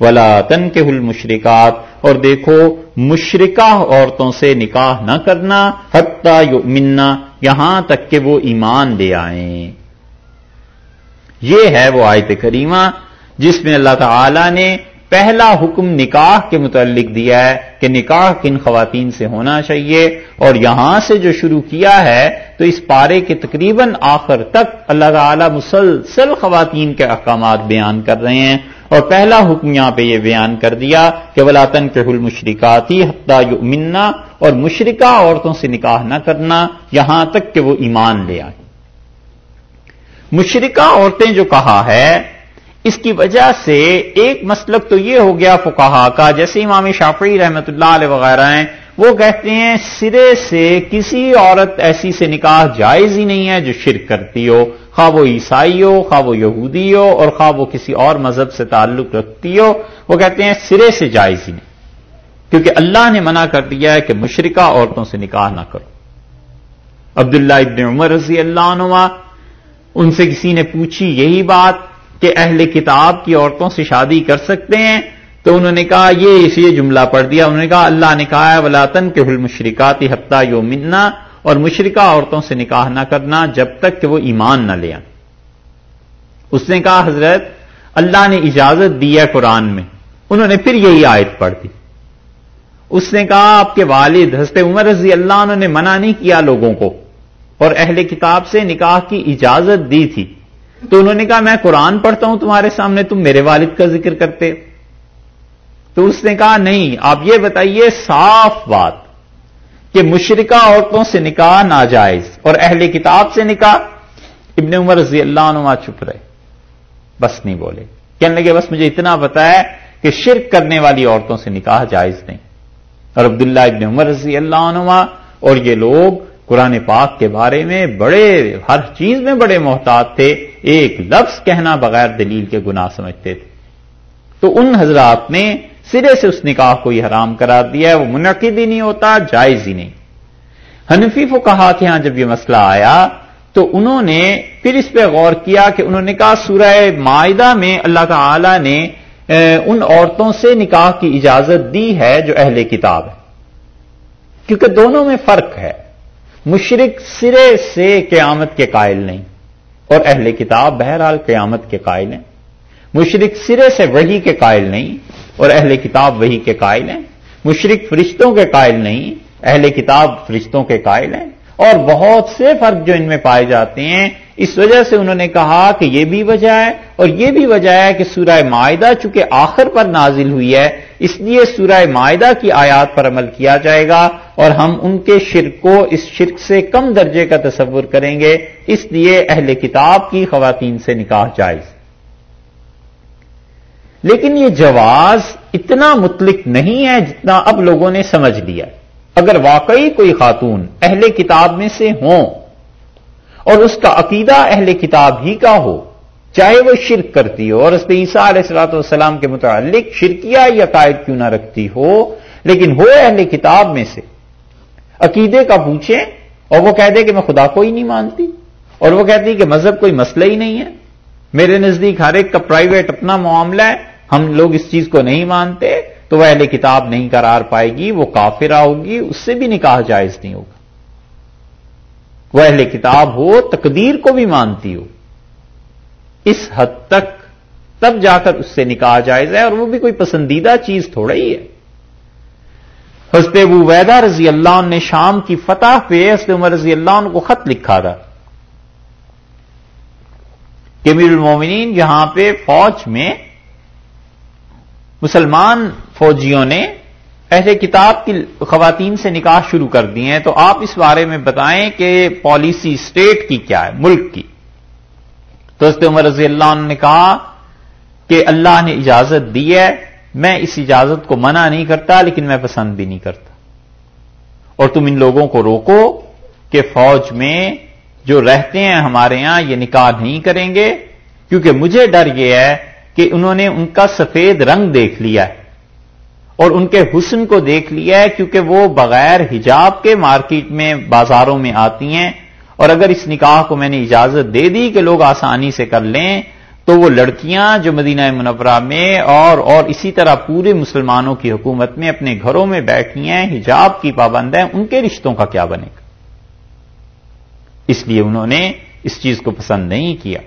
ولا تن کے حل اور دیکھو مشرقہ عورتوں سے نکاح نہ کرنا حتیٰ منا یہاں تک کہ وہ ایمان لے آئیں۔ یہ ہے وہ آیت کریمہ جس میں اللہ تعالی نے پہلا حکم نکاح کے متعلق دیا ہے کہ نکاح کن خواتین سے ہونا چاہیے اور یہاں سے جو شروع کیا ہے تو اس پارے کے تقریباً آخر تک اللہ تعالی مسلسل خواتین کے احکامات بیان کر رہے ہیں۔ اور پہلا حکم یہاں پہ یہ بیان کر دیا کہ ولاطن کے حل مشرقاتی حتیٰ یؤمننا اور مشرقہ عورتوں سے نکاح نہ کرنا یہاں تک کہ وہ ایمان لے آئے۔ مشرقہ عورتیں جو کہا ہے، اس کی وجہ سے ایک مسلک تو یہ ہو گیا فکاہا کا، جیسے امام شافعی رحمت اللہ علیہ وغیرہ ہیں وہ کہتے ہیں، سرے سے کسی عورت ایسی سے نکاح جائز ہی نہیں ہے جو شرک کرتی ہو۔ خواہ وہ عیسائی ہو، خواہ وہ یہودی ہو، اور خواہ وہ کسی اور مذہب سے تعلق رکھتی ہو۔ وہ کہتے ہیں، سرے سے جائز ہی نہیں۔ کیونکہ اللہ نے منع کر دیا ہے کہ مشرقہ عورتوں سے نکاح نہ کرو۔ عبداللہ ابن عمر رضی اللہ عنہ ان سے کسی نے پوچھی یہی بات کہ اہل کتاب کی عورتوں سے شادی کر سکتے ہیں؟ تو انہوں نے کہا یہ اس یہ جملہ پڑھ دیا۔ انہوں نے کہا اللہ نے کہا ہے ولاطن کے حل مشرقاتی ہفتہ یو منا اور مشرقہ عورتوں سے نکاح نہ کرنا جب تک کہ وہ ایمان نہ لیا اس نے کہا، حضرت، اللہ نے اجازت دی ہے قرآن میں۔ انہوں نے پھر یہی آیت پڑھ دی۔ اس نے کہا، آپ کے والد حضرت عمر رضی اللہ انہوں نے منع نہیں کیا لوگوں کو اور اہل کتاب سے نکاح کی اجازت دی تھی۔ تو انہوں نے کہا، میں قرآن پڑھتا ہوں تمہارے سامنے، تم میرے والد کا ذکر کرتے۔ تو اس نے کہا، نہیں، آپ یہ بتائیے صاف بات کہ مشرقہ عورتوں سے نکاح ناجائز اور اہل کتاب سے نکاح. ابن عمر رضی اللہ عنہ چھپ رہے، بس نہیں بولے۔ کہنے لگے، بس مجھے اتنا بتایا کہ شرک کرنے والی عورتوں سے نکاح جائز نہیں۔ اور عبداللہ ابن عمر رضی اللہ عنہ اور یہ لوگ قرآن پاک کے بارے میں بڑے، ہر چیز میں بڑے محتاط تھے، ایک لفظ کہنا بغیر دلیل کے گناہ سمجھتے تھے۔ تو ان حضرات نے سرے سے اس نکاح کو یہ حرام قرار دیا ہے، وہ منعقد ہی نہیں ہوتا، جائز ہی نہیں۔ حنفی کو کہا کہ ہاں جب یہ مسئلہ آیا، تو انہوں نے پھر اس پہ غور کیا کہ انہوں نے کہا سورہ معاہدہ میں اللہ تعالی نے ان عورتوں سے نکاح کی اجازت دی ہے جو اہل کتاب ہے۔ کیونکہ دونوں میں فرق ہے۔ مشرق سرے سے قیامت کے قائل نہیں اور اہل کتاب بہرحال قیامت کے قائل ہیں۔ مشرق سرے سے وہی کے قائل نہیں اور اہل کتاب وہی کے قائل ہیں۔ مشرق فرشتوں کے قائل نہیں، اہل کتاب فرشتوں کے قائل ہیں۔ اور بہت سے فرق جو ان میں پائے جاتے ہیں، اس وجہ سے انہوں نے کہا کہ یہ بھی وجہ ہے اور یہ بھی وجہ ہے کہ سورہ معاہدہ چونکہ آخر پر نازل ہوئی ہے، اس لیے سورہ معاہدہ کی آیات پر عمل کیا جائے گا اور ہم ان کے شرک کو اس شرک سے کم درجے کا تصور کریں گے۔ اس لیے اہل کتاب کی خواتین سے نکاح جائز۔ لیکن یہ جواز اتنا مطلق نہیں ہے جتنا اب لوگوں نے سمجھ لیا اگر واقعی کوئی خاتون اہل کتاب میں سے ہوں اور اس کا عقیدہ اہل کتاب ہی کا ہو، چاہے وہ شرک کرتی ہو اور اس پہ عیسیٰ علیہ السلاۃ والسلام کے متعلق شرکیہ یا قائد کیوں نہ رکھتی ہو، لیکن ہو اہل کتاب میں سے، عقیدے کا پوچھیں اور وہ کہہ دے کہ میں خدا کو ہی نہیں مانتی اور وہ کہتی کہ مذہب کوئی مسئلہ ہی نہیں ہے۔ میرے نزدیک ہر ایک کا پرائیویٹ اپنا معاملہ ہے۔ ہم لوگ اس چیز کو نہیں مانتے، تو وہ اہل کتاب نہیں قرار پائے گی، وہ کافرہ ہوگی اس سے بھی نکاح جائز نہیں ہوگا۔ وہ اہل کتاب ہو، تقدیر کو بھی مانتی ہو۔ اس حد تک تب جا کر اس سے نکاح جائز ہے، اور وہ بھی کوئی پسندیدہ چیز تھوڑا ہی ہے۔ حضرت ابو ویدا رضی اللہ عنہ نے شام کی فتح پہ حضرت عمر رضی اللہ عنہ کو خط لکھا تھا کہ میر المومنین یہاں پہ فوج میں مسلمان فوجیوں نے اہل کتاب کی خواتین سے نکاح شروع کر دی ہیں، تو آپ اس بارے میں بتائیں کہ پالیسی اسٹیٹ کی کیا ہے، ملک کی۔ تو حضرت عمر رضی اللہ عنہ نے کہا کہ اللہ نے اجازت دی ہے، میں اس اجازت کو منع نہیں کرتا، لیکن میں پسند بھی نہیں کرتا۔ اور تم ان لوگوں کو روکو کہ فوج میں جو رہتے ہیں ہمارے یہاں یہ نکاح نہیں کریں گے، کیونکہ مجھے ڈر یہ ہے کہ انہوں نے ان کا سفید رنگ دیکھ لیا ہے اور ان کے حسن کو دیکھ لیا ہے کیونکہ وہ بغیر حجاب کے مارکیٹ میں بازاروں میں آتی ہیں اور اگر اس نکاح کو میں نے اجازت دے دی کہ لوگ آسانی سے کر لیں تو وہ لڑکیاں جو مدینہ منورہ میں اور اور اسی طرح پورے مسلمانوں کی حکومت میں اپنے گھروں میں بیٹھی ہیں، حجاب کی پابند ہیں، ان کے رشتوں کا کیا بنے گا؟ اس لیے انہوں نے اس چیز کو پسند نہیں کیا۔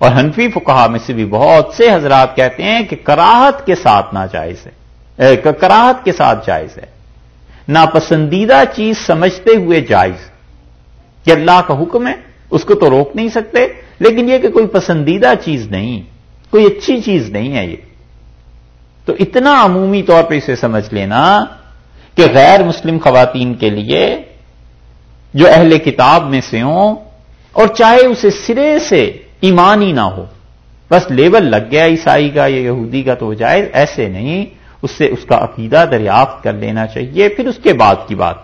اور حنفی فکہ میں سے بھی بہت سے حضرات کہتے ہیں کہ کراہت کے ساتھ ناجائز ہے کراہت کے ساتھ جائز ہے۔ ناپسندیدہ چیز سمجھتے ہوئے جائز کہ اللہ کا حکم ہے، اس کو تو روک نہیں سکتے، لیکن یہ کہ کوئی پسندیدہ چیز نہیں، کوئی اچھی چیز نہیں ہے یہ۔ تو اتنا عمومی طور پہ اسے سمجھ لینا کہ غیر مسلم خواتین کے لیے جو اہل کتاب میں سے ہوں، اور چاہے اسے سرے سے ایمان ہی نہ ہو۔ بس لیول لگ گیا عیسائی کا یا یہودی کا تو جائز، ایسے نہیں۔ اس سے اس کا عقیدہ دریافت کر لینا چاہیے، پھر اس کے بعد کی بات۔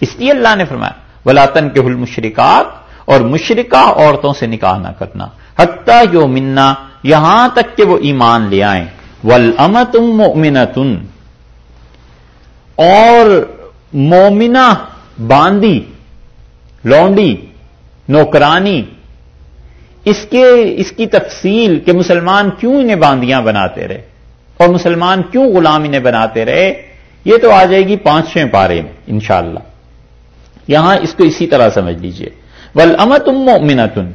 اس لیے اللہ نے فرمایا ولاطن کے حل مشرقات اور مشرقہ عورتوں سے نکاح نہ کرنا۔ حتیٰ یو منا یہاں تک کہ وہ ایمان لے آئیں۔ ول امت مومنتن اور مومنا باندی لونڈی، نوکرانی اس کے، اس کی تفصیل کہ مسلمان کیوں انہیں باندیاں بناتے رہے اور مسلمان کیوں غلام انہیں بناتے رہے، یہ تو آ جائے گی پانچویں پارے میں، انشاءاللہ۔ یہاں اس کو اسی طرح سمجھ لیجیے۔ ول امت مومنتن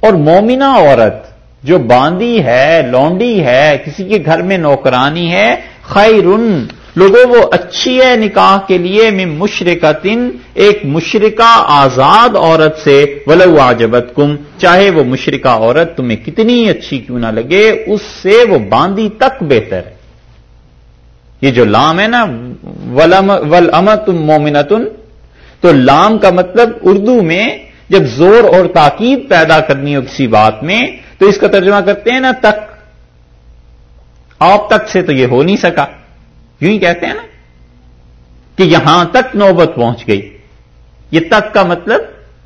اور مومنا عورت جو باندی ہے، لونڈی ہے، کسی کے گھر میں نوکرانی ہے خیرن لوگوں، وہ اچھی ہے نکاح کے لیے میں مشرقتن ایک مشرقہ آزاد عورت سے، ولو آجبت کم چاہے وہ مشرقہ عورت تمہیں کتنی اچھی کیوں نہ لگے، اس سے وہ باندی تک بہتر ہے۔ یہ جو لام ہے نا ول مومنتن، تو لام کا مطلب اردو میں، جب زور اور تاکید پیدا کرنی ہو کسی بات میں، تو اس کا ترجمہ کرتے ہیں نا تک۔ آپ تک سے تو یہ ہو نہیں سکا۔ یوں ہی کہتے ہیں نا کہ یہاں تک نوبت پہنچ گئی۔ یہ تک کا مطلب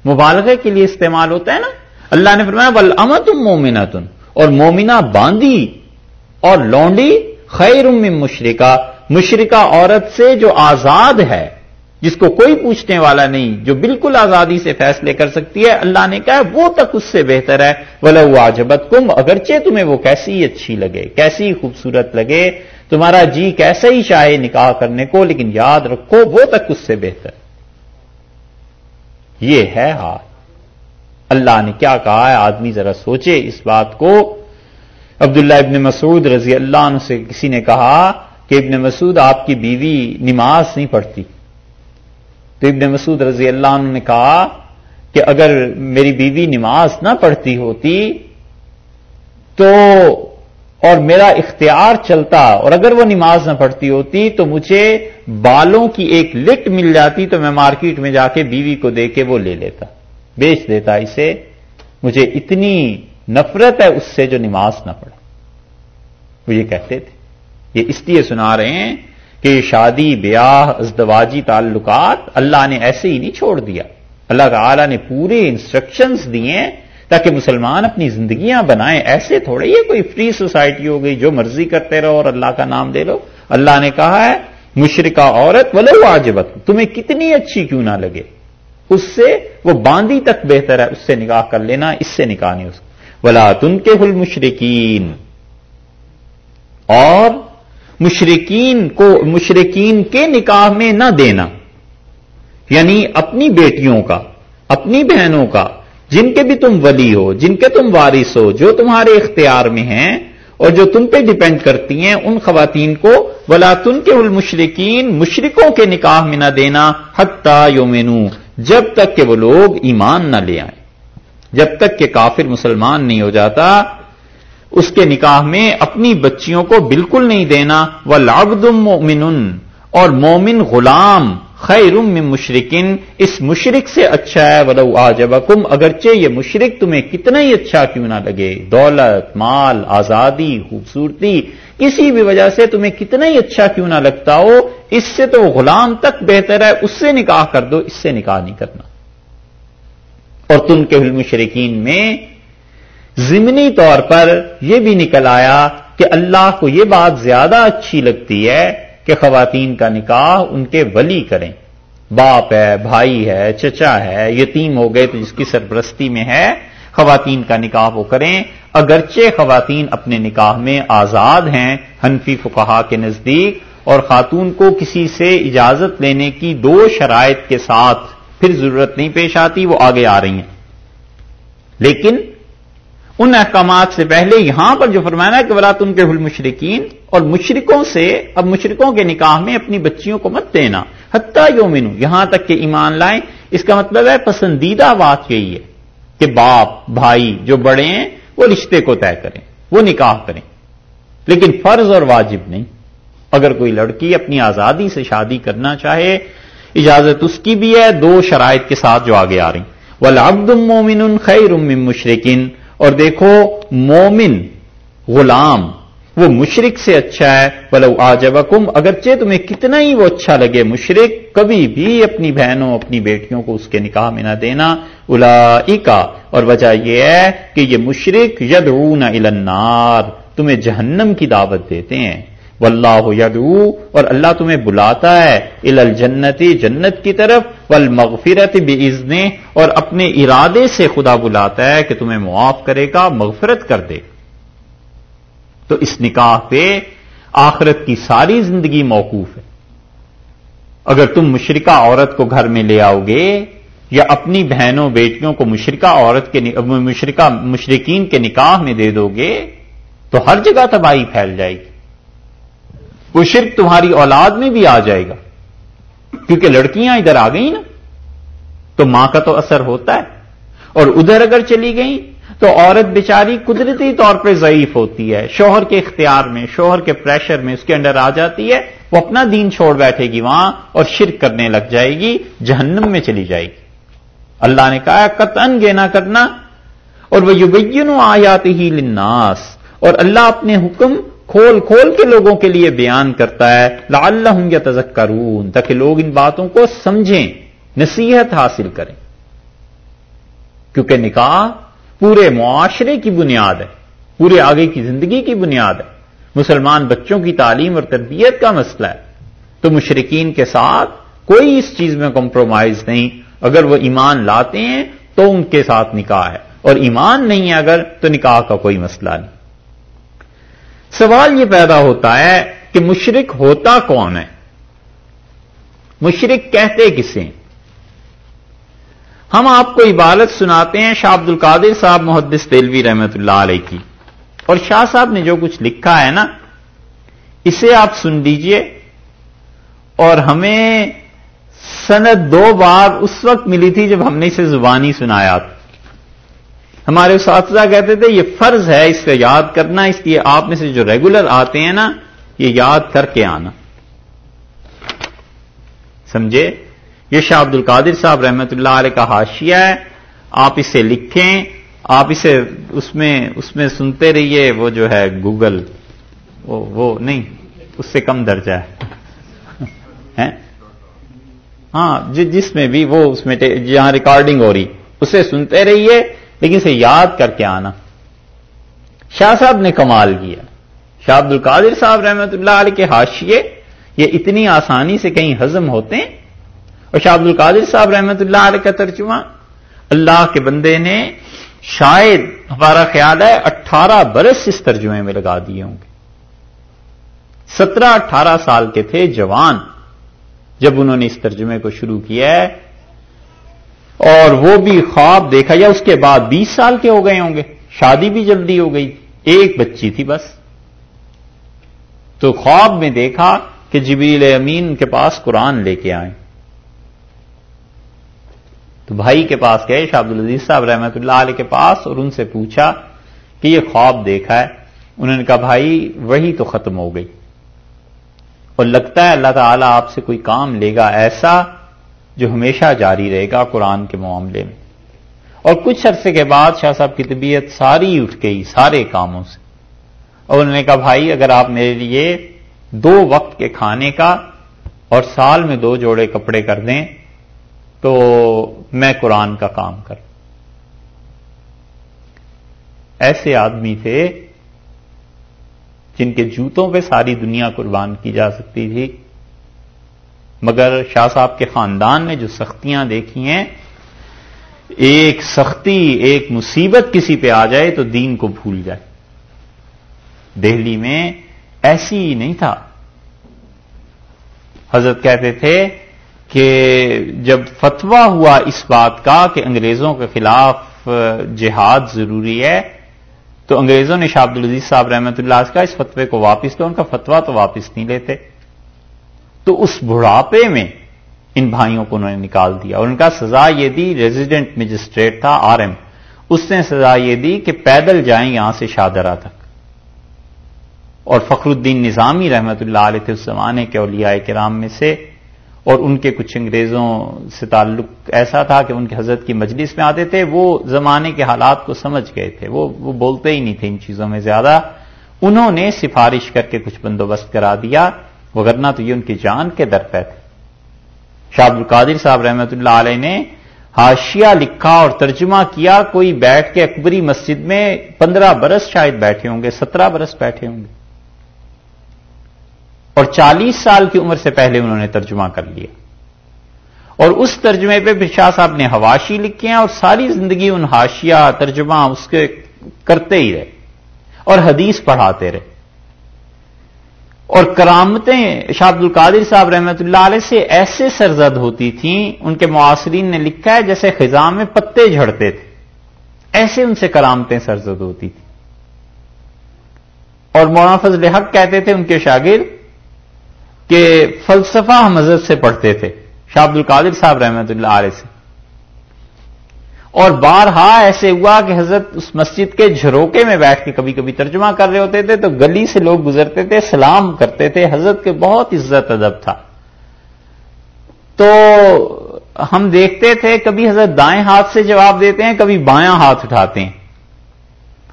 مبالغے کے لیے استعمال ہوتا ہے نا۔ اللہ نے فرمایا بل امت مومنا تن اور مومنا باندھی اور لونڈی خیر ام مشرقہ مشرقہ عورت سے جو آزاد ہے جس کو کوئی پوچھنے والا نہیں، جو بالکل آزادی سے فیصلے کر سکتی ہے، اللہ نے کہا وہ تک اس سے بہتر ہے۔ بولے وہ آجبت کم اگرچہ تمہیں وہ کیسی اچھی لگے، کیسی خوبصورت لگے، تمہارا جی کیسے ہی چاہے نکاح کرنے کو، لیکن یاد رکھو، وہ تک اس سے بہتر۔ یہ ہے ہاتھ اللہ نے کیا کہا ہے؟ آدمی ذرا سوچے اس بات کو۔ عبداللہ ابن مسعود رضی اللہ عنہ سے کسی نے کہا کہ ابن مسعود آپ کی بیوی نماز نہیں پڑھتی۔ تو ابن مسعود رضی اللہ عنہ نے کہا کہ اگر میری بیوی نماز نہ پڑھتی ہوتی تو اور میرا اختیار چلتا اور اگر وہ نماز نہ پڑھتی ہوتی تو مجھے بالوں کی ایک لٹ مل جاتی تو میں مارکیٹ میں جا کے بیوی کو دے کے وہ لے لیتا، بیچ دیتا اسے۔ مجھے اتنی نفرت ہے اس سے جو نماز نہ پڑھے۔ وہ یہ کہتے تھے۔ یہ اس لیے سنا رہے ہیں کہ شادی، بیاہ، ازدواجی تعلقات اللہ نے ایسے ہی نہیں چھوڑ دیا۔ اللہ تعالی نے پورے انسٹرکشنز دیے تاکہ مسلمان اپنی زندگیاں بنائیں۔ ایسے تھوڑے یہ کوئی فری سوسائٹی ہو گئی جو مرضی کرتے رہو اور اللہ کا نام دے لو۔ اللہ نے کہا ہے مشرقہ عورت ولو آجبت تمہیں کتنی اچھی کیوں نہ لگے۔ اس سے وہ باندی تک بہتر ہے، اس سے نکاح کر لینا، اس سے نکاح نہیں اس ولا تن کے حل مشرقین اور مشرقین کو مشرقین کے نکاح میں نہ دینا۔ یعنی اپنی بیٹیوں کا، اپنی بہنوں کا، جن کے بھی تم ولی ہو، جن کے تم وارث ہو، جو تمہارے اختیار میں ہیں اور جو تم پہ ڈپینڈ کرتی ہیں، ان خواتین کو ولاتن کے المشرقین مشرقوں کے نکاح میں نہ دینا۔ حتہ یومینو جب تک کہ وہ لوگ ایمان نہ لے آئیں۔ جب تک کہ کافر مسلمان نہیں ہو جاتا اس کے نکاح میں اپنی بچیوں کو بالکل نہیں دینا۔ وہ لابدم مومن اور مومن غلام، خیر من مشرقن اس مشرق سے اچھا ہے، ولو آجبکم اگرچہ یہ مشرق تمہیں کتنا ہی اچھا کیوں نہ لگے۔ دولت، مال، آزادی، خوبصورتی، کسی بھی وجہ سے تمہیں کتنا ہی اچھا کیوں نہ لگتا ہو، اس سے تو غلام تک بہتر ہے، اس سے نکاح کر دو، اس سے نکاح نہیں کرنا۔ اور تم کے مشرقین میں ضمنی طور پر یہ بھی نکل آیا کہ اللہ کو یہ بات زیادہ اچھی لگتی ہے کہ خواتین کا نکاح ان کے ولی کریں۔ باپ ہے، بھائی ہے، چچا ہے، یتیم ہو گئے تو جس کی سرپرستی میں ہے، خواتین کا نکاح وہ کریں۔ اگرچہ خواتین اپنے نکاح میں آزاد ہیں، حنفی فقہا کے نزدیک، اور خاتون کو کسی سے اجازت لینے کی دو شرائط کے ساتھ پھر ضرورت نہیں پیش آتی، وہ آگے آ رہی ہیں۔ لیکن ان احکامات سے پہلے یہاں پر جو فرمانا ہے کہ ولاد ان کے حل مشرقین اور مشرقوں سے اب مشرقوں کے نکاح میں اپنی بچیوں کو مت دینا، حتیٰ یومنو یہاں تک کہ ایمان لائیں۔ اس کا مطلب ہے پسندیدہ بات یہی ہے کہ باپ، بھائی جو بڑے ہیں، وہ رشتے کو طے کریں، وہ نکاح کریں۔ لیکن فرض اور واجب نہیں۔ اگر کوئی لڑکی اپنی آزادی سے شادی کرنا چاہے، اجازت اس کی بھی ہے، دو شرائط کے ساتھ جو آگے آ رہی ولابد مومن خیر مشرقن اور دیکھو، مومن غلام، وہ مشرق سے اچھا ہے بلو آجبکم اگرچہ تمہیں کتنا ہی وہ اچھا لگے مشرق کبھی بھی اپنی بہنوں، اپنی بیٹیوں کو اس کے نکاح میں نہ دینا۔ الا اور وجہ یہ ہے کہ یہ مشرق یدعون النار، تمہیں جہنم کی دعوت دیتے ہیں۔ واللہ یدعو اور اللہ تمہیں بلاتا ہے الجنتی جنت کی طرف، والمغفرت مغفرت اور اپنے ارادے سے خدا بلاتا ہے کہ تمہیں معاف کرے گا، مغفرت کر دے۔ تو اس نکاح پہ آخرت کی ساری زندگی موقوف ہے۔ اگر تم مشرقہ عورت کو گھر میں لے آؤ گے یا اپنی بہنوں، بیٹیوں کو مشرقہ عورت کے مشرقہ مشرقین کے نکاح میں دے دو گے، تو ہر جگہ تباہی پھیل جائے گی۔ وہ شرک تمہاری اولاد میں بھی آ جائے گا۔ کیونکہ لڑکیاں ادھر آ گئیں نا، تو ماں کا تو اثر ہوتا ہے۔ اور ادھر اگر چلی گئیں، تو عورت بیچاری قدرتی طور پہ ضعیف ہوتی ہے۔ شوہر کے اختیار میں، شوہر کے پریشر میں اس کے انڈر آ جاتی ہے۔ وہ اپنا دین چھوڑ بیٹھے گی وہاں اور شرک کرنے لگ جائے گی، جہنم میں چلی جائے گی۔ اللہ نے کہا قطن گے نہ کرنا۔ اور وہ یوبین آیاتی ہی لناس اور اللہ اپنے حکم کھول کھول کے لوگوں کے لیے بیان کرتا ہے لا اللہ یا تاکہ لوگ ان باتوں کو سمجھیں، نصیحت حاصل کریں۔ کیونکہ نکاح پورے معاشرے کی بنیاد ہے، پورے آگے کی زندگی کی بنیاد ہے۔ مسلمان بچوں کی تعلیم اور تربیت کا مسئلہ ہے۔ تو مشرقین کے ساتھ کوئی اس چیز میں کمپرومائز نہیں۔ اگر وہ ایمان لاتے ہیں تو ان کے ساتھ نکاح ہے۔ اور ایمان نہیں ہے اگر، تو نکاح کا کوئی مسئلہ نہیں۔ سوال یہ پیدا ہوتا ہے کہ مشرق ہوتا کون ہے؟ مشرق کہتے کسے ہم آپ کو عبادت سناتے ہیں شاہ عبد القادر صاحب محدث دلوی رحمت اللہ علیہ کی۔ اور شاہ صاحب نے جو کچھ لکھا ہے نا، اسے آپ سن لیجیے۔ اور ہمیں سند دو بار اس وقت ملی تھی جب ہم نے اسے زبانی سنایا تھا۔ ہمارے اساتذہ کہتے تھے، یہ فرض ہے، اس کو یاد کرنا، اس لیے آپ میں سے جو ریگولر آتے ہیں نا، یہ یاد کر کے آنا۔ سمجھے؟ یہ شاہ عبد القادر صاحب رحمت اللہ علیہ کا حاشیہ ہے۔ آپ اسے لکھیں، آپ اسے اس میں اس میں سنتے رہیے، وہ جو ہے گوگل۔ وہ وہ نہیں، اس سے کم درجہ ہے۔ ہاں جس میں بھی وہ اس میں جہاں ریکارڈنگ ہو رہی، اسے سنتے رہیے۔ لیکن اسے یاد کر کے آنا۔ شاہ صاحب نے کمال کیا۔ شاہ عبد القادر صاحب رحمت اللہ علیہ کے حاشیے یہ اتنی آسانی سے کہیں ہزم ہوتے ہیں۔ اور شاہ عبد القادر صاحب رحمت اللہ علیہ کا ترجمہ، اللہ کے بندے نے شاید، ہمارا خیال ہے، اٹھارہ برس اس ترجمے میں لگا دیے ہوں گے۔ سترہ اٹھارہ سال کے تھے جوان۔ جب انہوں نے اس ترجمے کو شروع کیا ہے اور وہ بھی خواب دیکھا یا اس کے بعد بیس سال کے ہو گئے ہوں گے، شادی بھی جلدی ہو گئی، ایک بچی تھی بس۔ تو خواب میں دیکھا کہ جبیل امین کے پاس قرآن لے کے آئے۔ تو بھائی کے پاس گئے، شاہ عبد العزیز صاحب رحمت اللہ علیہ کے پاس اور ان سے پوچھا کہ یہ خواب دیکھا ہے۔ انہوں نے کہا، بھائی، وہی تو ختم ہو گئی۔ اور لگتا ہے اللہ تعالیٰ آپ سے کوئی کام لے گا ایسا جو ہمیشہ جاری رہے گا قرآن کے معاملے میں۔ اور کچھ عرصے کے بعد شاہ صاحب کی طبیعت ساری اٹھ گئی سارے کاموں سے۔ اور انہوں نے کہا، بھائی، اگر آپ میرے لیے دو وقت کے کھانے کا اور سال میں دو جوڑے کپڑے کر دیں، تو میں قرآن کا کام کر ایسے آدمی تھے جن کے جوتوں پہ ساری دنیا قربان کی جا سکتی تھی۔ مگر شاہ صاحب کے خاندان نے جو سختیاں دیکھی ہیں، ایک سختی، ایک مصیبت کسی پہ آ جائے تو دین کو بھول جائے۔ دہلی میں ایسی نہیں تھا۔ حضرت کہتے تھے کہ جب فتوا ہوا اس بات کا کہ انگریزوں کے خلاف جہاد ضروری ہے، تو انگریزوں نے شاہ عبد العزیز صاحب رحمۃ اللہ کا اس فتوے کو واپس لیا ان کا فتوا تو واپس نہیں لیتے۔ تو اس بڑھاپے میں ان بھائیوں کو انہوں نے نکال دیا اور ان کا سزا یہ دی، ریزیڈنٹ مجسٹریٹ تھا آر ایم۔ اس نے سزا یہ دی کہ پیدل جائیں یہاں سے شادرہ تک۔ اور فخر الدین نظامی رحمت اللہ علیہ تھے اس زمانے کے اولیاء کرام میں سے اور ان کے کچھ انگریزوں سے تعلق ایسا تھا کہ ان کے حضرت کی مجلس میں آتے تھے، وہ زمانے کے حالات کو سمجھ گئے تھے۔ وہ وہ بولتے ہی نہیں تھے ان چیزوں میں زیادہ۔ انہوں نے سفارش کر کے کچھ بندوبست کرا دیا۔ وغیرہ تو یہ ان کی جان کے در پہ تھے شاہ القادر صاحب رحمت اللہ علیہ نے ہاشیا لکھا اور ترجمہ کیا، کوئی بیٹھ کے اکبری مسجد میں پندرہ برس شاید بیٹھے ہوں گے، سترہ برس بیٹھے ہوں گے۔ اور چالیس سال کی عمر سے پہلے انہوں نے ترجمہ کر لیا۔ اور اس ترجمے پہ پھر شاہ صاحب نے حواشی لکھے ہیں اور ساری زندگی ان ہاشیا ترجمہ اس کے کرتے ہی رہے اور حدیث پڑھاتے رہے۔ اور کرامتیں شاہ عبد القادر صاحب رحمت اللہ علیہ سے ایسے سرزد ہوتی تھیں، ان کے معاصرین نے لکھا ہے جیسے خزاں میں پتے جھڑتے تھے۔ ایسے ان سے کرامتیں سرزد ہوتی تھیں۔ اور مولانا فضل حق کہتے تھے، ان کے شاگرد، کہ فلسفہ ہم حضرت سے پڑھتے تھے، شاہ عبد القادر صاحب رحمت اللہ علیہ سے۔ اور بارہا ایسے ہوا کہ حضرت اس مسجد کے جھروکے میں بیٹھ کے کبھی کبھی ترجمہ کر رہے ہوتے تھے، تو گلی سے لوگ گزرتے تھے، سلام کرتے تھے۔ حضرت کے بہت عزت ادب تھا۔ تو ہم دیکھتے تھے، کبھی حضرت دائیں ہاتھ سے جواب دیتے ہیں، کبھی بایاں ہاتھ اٹھاتے ہیں۔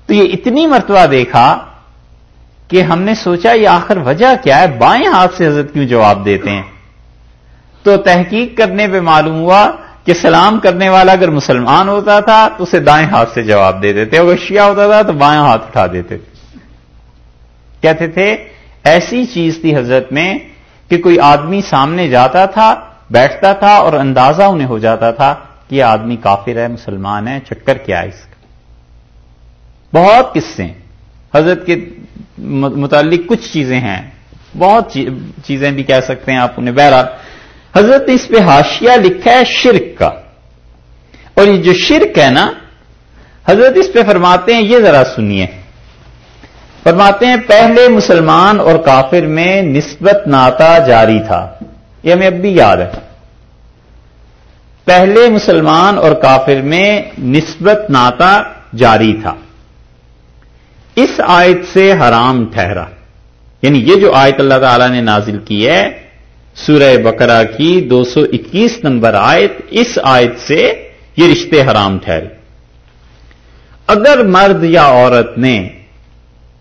تو یہ اتنی مرتبہ دیکھا کہ ہم نے سوچا، یہ آخر وجہ کیا ہے؟ بائیں ہاتھ سے حضرت کیوں جواب دیتے ہیں؟ تو تحقیق کرنے پہ معلوم ہوا کہ سلام کرنے والا اگر مسلمان ہوتا تھا تو اسے دائیں ہاتھ سے جواب دے دیتے، اگر شیعہ ہوتا تھا تو بائیں ہاتھ اٹھا دیتے۔ تھے کہتے تھے، ایسی چیز تھی حضرت میں کہ کوئی آدمی سامنے جاتا تھا، بیٹھتا تھا اور اندازہ انہیں ہو جاتا تھا کہ یہ آدمی کافر ہے، مسلمان ہے، چکر کیا ہے اس کا۔ بہت قصے حضرت کے متعلق کچھ چیزیں ہیں۔ بہت چیزیں بھی کہہ سکتے ہیں آپ انہیں۔ بہرحال حضرت اس پہ ہاشیا لکھا ہے شرک کا۔ اور یہ جو شرک ہے نا، حضرت اس پہ فرماتے ہیں، یہ ذرا سنیے۔ فرماتے ہیں، پہلے مسلمان اور کافر میں نسبت ناتا جاری تھا۔ یہ ہمیں اب بھی یاد ہے۔ پہلے مسلمان اور کافر میں نسبت ناتا جاری تھا۔ اس آیت سے حرام ٹھہرا۔ یعنی یہ جو آیت اللہ تعالی نے نازل کی ہے سورہ بقرہ کی دو سو اکیس نمبر آیت اس آیت سے یہ رشتے حرام ٹھہرے۔ اگر مرد یا عورت نے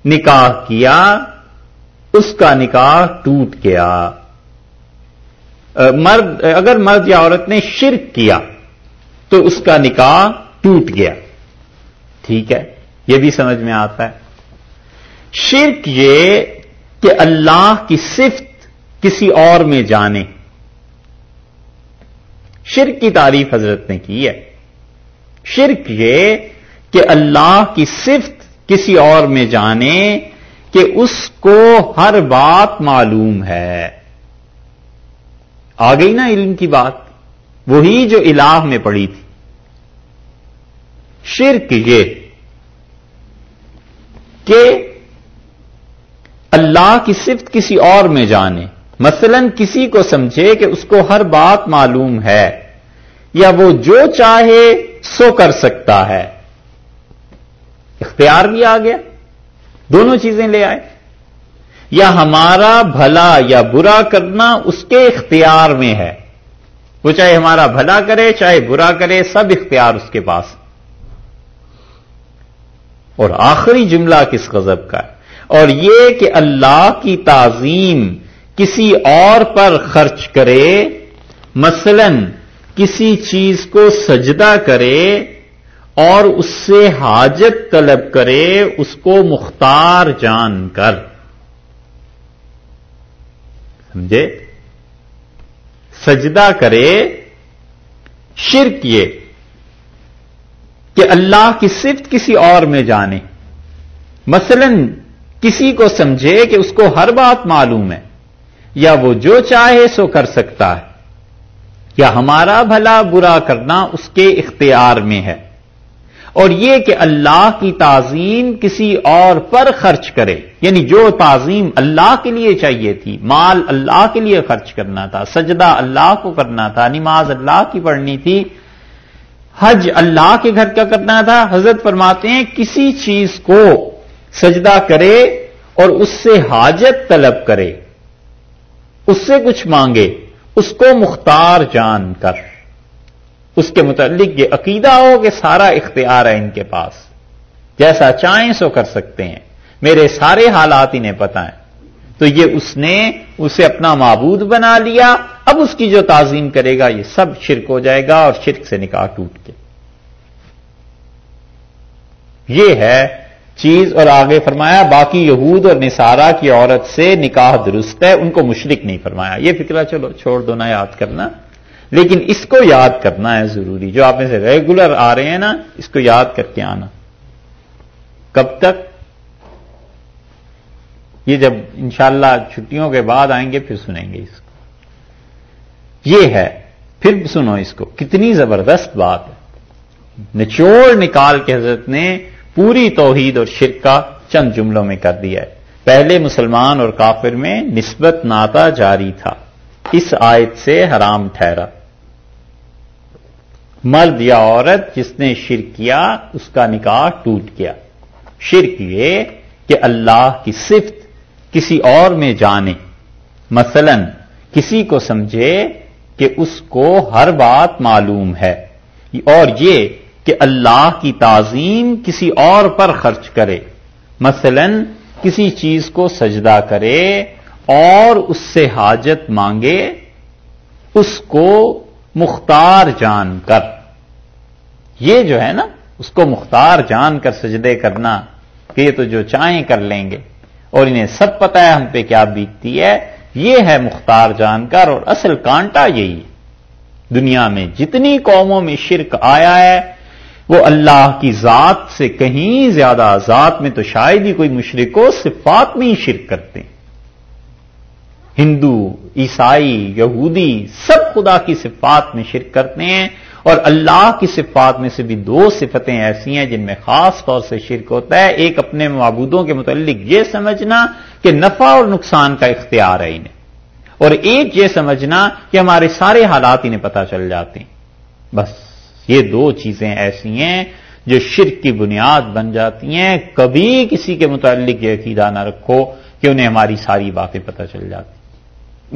نکاح کیا، اس کا نکاح ٹوٹ گیا۔ مرد، اگر مرد یا عورت نے شرک کیا، تو اس کا نکاح ٹوٹ گیا۔ ٹھیک ہے؟ یہ بھی سمجھ میں آتا ہے۔ شرک یہ کہ اللہ کی صفت کسی اور میں جانے۔ شرک کی تعریف حضرت نے کی ہے۔ شرک یہ کہ اللہ کی صفت کسی اور میں جانے کہ اس کو ہر بات معلوم ہے۔ آ گئی نا علم کی بات۔ وہی جو الہ میں پڑی تھی۔ شرک یہ کہ اللہ کی صفت کسی اور میں جانے۔ مثلا کسی کو سمجھے کہ اس کو ہر بات معلوم ہے یا وہ جو چاہے سو کر سکتا ہے۔ اختیار بھی آ گیا۔ دونوں چیزیں لے آئے۔ یا ہمارا بھلا یا برا کرنا اس کے اختیار میں ہے۔ وہ چاہے ہمارا بھلا کرے، چاہے برا کرے، سب اختیار اس کے پاس۔ اور آخری جملہ کس غضب کا ہے؟ اور یہ کہ اللہ کی تعظیم کسی اور پر خرچ کرے، مثلا کسی چیز کو سجدہ کرے اور اس سے حاجت طلب کرے، اس کو مختار جان کر۔ سمجھے؟ سجدہ کرے، شرک یہ کہ اللہ کی صفت کسی اور میں جانے۔ مثلا کسی کو سمجھے کہ اس کو ہر بات معلوم ہے۔ یا وہ جو چاہے سو کر سکتا ہے۔ یا ہمارا بھلا برا کرنا اس کے اختیار میں ہے۔ اور یہ کہ اللہ کی تعظیم کسی اور پر خرچ کرے۔ یعنی جو تعظیم اللہ کے لیے چاہیے تھی، مال اللہ کے لیے خرچ کرنا تھا، سجدہ اللہ کو کرنا تھا، نماز اللہ کی پڑھنی تھی، حج اللہ کے گھر کا کرنا تھا۔ حضرت فرماتے ہیں، کسی چیز کو سجدہ کرے اور اس سے حاجت طلب کرے۔ اس سے کچھ مانگے، اس کو مختار جان کر۔ اس کے متعلق یہ عقیدہ ہو کہ سارا اختیار ہے ان کے پاس۔ جیسا چاہیں سو کر سکتے ہیں۔ میرے سارے حالات انہیں پتہ ہیں۔ تو یہ اس نے اسے اپنا معبود بنا لیا۔ اب اس کی جو تعظیم کرے گا، یہ سب شرک ہو جائے گا اور شرک سے نکاح ٹوٹ کے۔ یہ ہے چیز اور آگے فرمایا، باقی یہود اور نصارہ کی عورت سے نکاح درست ہے، ان کو مشرک نہیں فرمایا۔ یہ فکرہ چلو، چھوڑ دو نا، یاد کرنا۔ لیکن اس کو یاد کرنا ہے ضروری۔ جو آپ میں سے ریگولر آ رہے ہیں نا، اس کو یاد کر کے آنا۔ کب تک؟ یہ جب انشاءاللہ چھٹیوں کے بعد آئیں گے، پھر سنیں گے اس کو۔ یہ ہے، پھر سنو اس کو۔ کتنی زبردست بات ہے۔ نچوڑ نکال کے حضرت نے پوری توحید اور شرک کا چند جملوں میں کر دیا ہے۔ پہلے مسلمان اور کافر میں نسبت ناتا جاری تھا۔ اس آیت سے حرام ٹھہرا۔ مرد یا عورت جس نے شرک کیا، اس کا نکاح ٹوٹ گیا۔ شرک یہ کہ اللہ کی صفت کسی اور میں جانے۔ مثلا، کسی کو سمجھے کہ اس کو ہر بات معلوم ہے۔ اور یہ کہ اللہ کی تعظیم کسی اور پر خرچ کرے۔ مثلا کسی چیز کو سجدہ کرے اور اس سے حاجت مانگے، اس کو مختار جان کر۔ یہ جو ہے نا، اس کو مختار جان کر سجدے کرنا، کہ یہ تو جو چاہیں کر لیں گے۔ اور انہیں سب پتا ہے ہم پہ کیا بیتتی ہے۔ یہ ہے مختار جان کر، اور اصل کانٹا یہی دنیا میں جتنی قوموں میں شرک آیا ہے وہ اللہ کی ذات سے کہیں زیادہ ذات میں تو شاید ہی کوئی مشرق ہو، صفات میں ہی شرک کرتے ہیں۔ ہندو، عیسائی، یہودی سب خدا کی صفات میں شرک کرتے ہیں اور اللہ کی صفات میں سے بھی دو صفتیں ایسی ہیں جن میں خاص طور سے شرک ہوتا ہے۔ ایک اپنے معبودوں کے متعلق یہ سمجھنا کہ نفع اور نقصان کا اختیار ہے انہیں۔ اور ایک یہ سمجھنا کہ ہمارے سارے حالات انہیں پتہ چل جاتے ہیں۔ بس۔ یہ دو چیزیں ایسی ہیں جو شرک کی بنیاد بن جاتی ہیں۔ کبھی کسی کے متعلق یہ عقیدہ نہ رکھو کہ انہیں ہماری ساری باتیں پتہ چل جاتی۔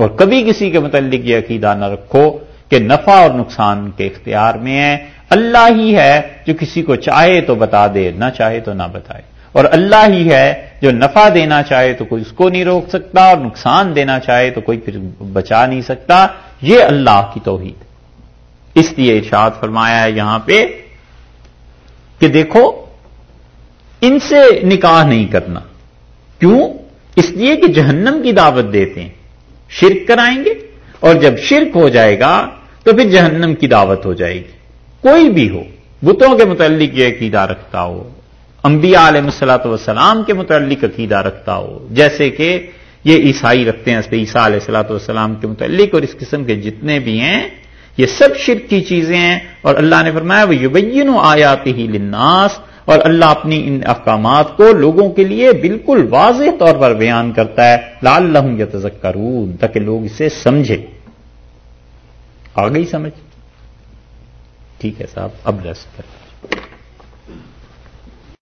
اور کبھی کسی کے متعلق یہ عقیدہ نہ رکھو کہ نفع اور نقصان کے اختیار میں ہے۔ اللہ ہی ہے جو کسی کو چاہے تو بتا دے، نہ چاہے تو نہ بتائے۔ اور اللہ ہی ہے جو نفع دینا چاہے تو کوئی اس کو نہیں روک سکتا، اور نقصان دینا چاہے تو کوئی پھر بچا نہیں سکتا۔ یہ اللہ کی توحید۔ ہے اس لیے ارشاد فرمایا ہے یہاں پہ کہ دیکھو، ان سے نکاح نہیں کرنا۔ کیوں؟ اس لیے کہ جہنم کی دعوت دیتے ہیں۔ شرک کرائیں گے اور جب شرک ہو جائے گا تو پھر جہنم کی دعوت ہو جائے گی۔ کوئی بھی ہو، بتوں کے متعلق یہ عقیدہ رکھتا ہو، انبیاء علیہ مسلاط وسلام کے متعلق عقیدہ رکھتا ہو، جیسے کہ یہ عیسائی رکھتے ہیں عیسیٰ علیہ السلاۃ والسلام کے متعلق اور اس قسم کے جتنے بھی ہیں یہ سب شرک کی چیزیں ہیں اور اللہ نے فرمایا وہ یبین آیاتی ہی لناس اور اللہ اپنی ان احکامات کو لوگوں کے لیے بالکل واضح طور پر بیان کرتا ہے۔ لال لہم یا تاکہ لوگ اسے سمجھے۔ آ گئی سمجھ۔ ٹھیک ہے صاحب، اب رس کر